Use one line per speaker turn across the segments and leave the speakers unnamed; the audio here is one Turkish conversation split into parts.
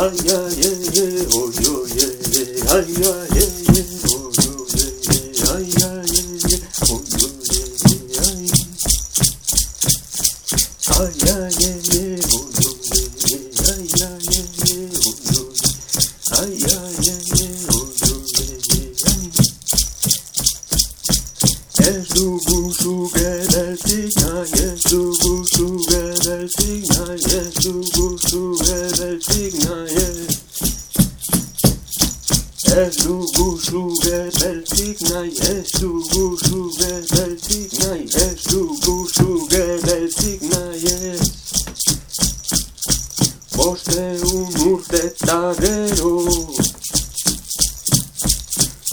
Ay ay ye ye oy oy ye ay ay ya ye ye oy oy ye ay ay ya ye ye oy oy ye ye ay ay ya ye ye oy oy ye ay ay ya ye ye oy oy ay ay ye ye oy oy ye ye ay Erzugu su gel ez dugu zure beltzik nahi ez dugu zure beltzik nahi ez dugu zure beltzik nahi ez Boste un urte eta gero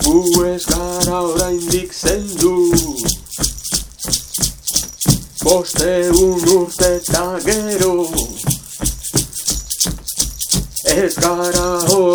Gu ez gara orain dikzen du Boste un urte eta gero Ez gara orain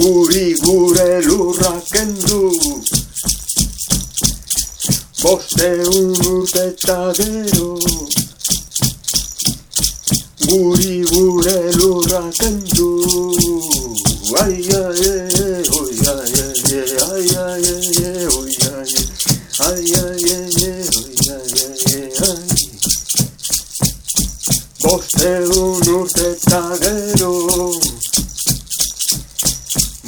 guri gure lurraken du Poste urte eta gero Guri gure Ay ay ay ay ay ay ay ay ay ay ay Ay ay ay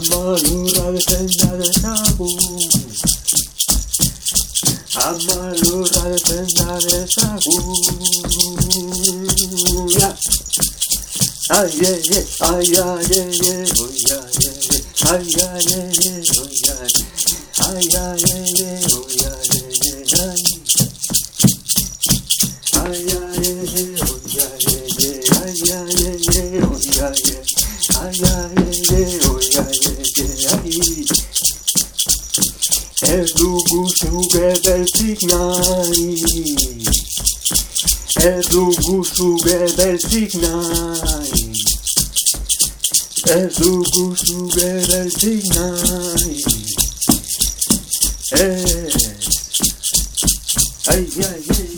Amalura de pena de tabu Amalura de pena de tabu Ya Ay ye ye ay ya ye ye oh ya ye ye ay ya ye ye oh ya ye ay ya ye ye oh ya ye ye ay ay ya ye ye oh ya ye ye ay ya ye ye oh ya ye ay ya ye ez dugu zuge beltzik Ez dugu zuge beltzik Ez dugu nahi Ai, ai, ai, ai